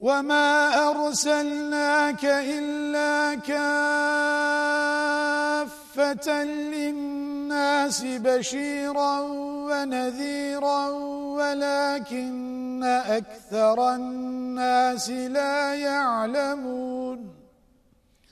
وما أرسلناك إلا كافة للناس بشيرا ونذيرا ولكن أكثر الناس لا يعلمون